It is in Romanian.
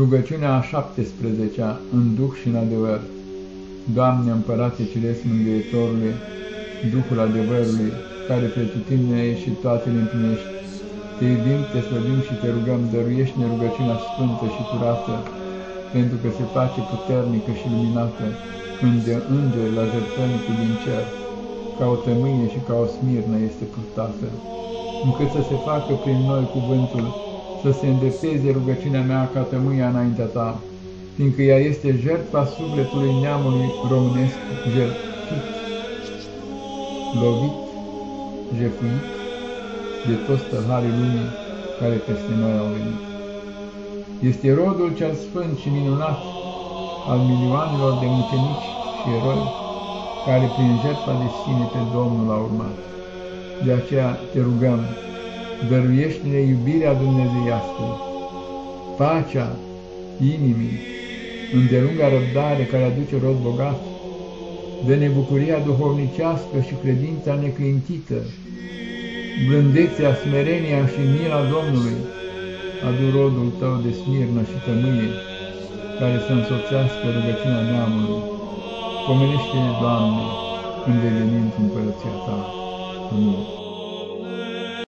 Rugăciunea a 17-a, în Duh și în adevăr. Doamne, Împărate Ceresc Mângâietorului, Duhul adevărului, care pretutindene și toate le împlinești, te iubim, te slăbim și te rugăm, dăruiește-ne rugăciunea sfântă și curată, pentru că se face puternică și luminată, când de îngeri la jertfănicul din cer, ca o tămâie și ca o smirnă este purtată, încât să se facă prin noi cuvântul să se îndrepteze rugăciunea mea ca tămâia înaintea ta, fiindcă ea este jertfa sufletului neamului românesc jertfit, lovit, jefuit de toți tălharii lumii care peste noi au venit. Este rodul cel sfânt și minunat al milioanelor de mucenici și eroi care prin jertfa de sine pe Domnul a urmat. De aceea te rugăm, dăruiește-ne iubirea dumnezeiască, pacea inimii, îndelunga răbdare care aduce rost bogat, dă-ne bucuria duhovnicească și credința neclintită, blândețea, smerenia și mila Domnului, adu rodul tău de smirnă și tămâie, care să însoțească rugăciunea neamului. Pomenește-ne, Doamne, când vei veni în împărăția Ta. Amin.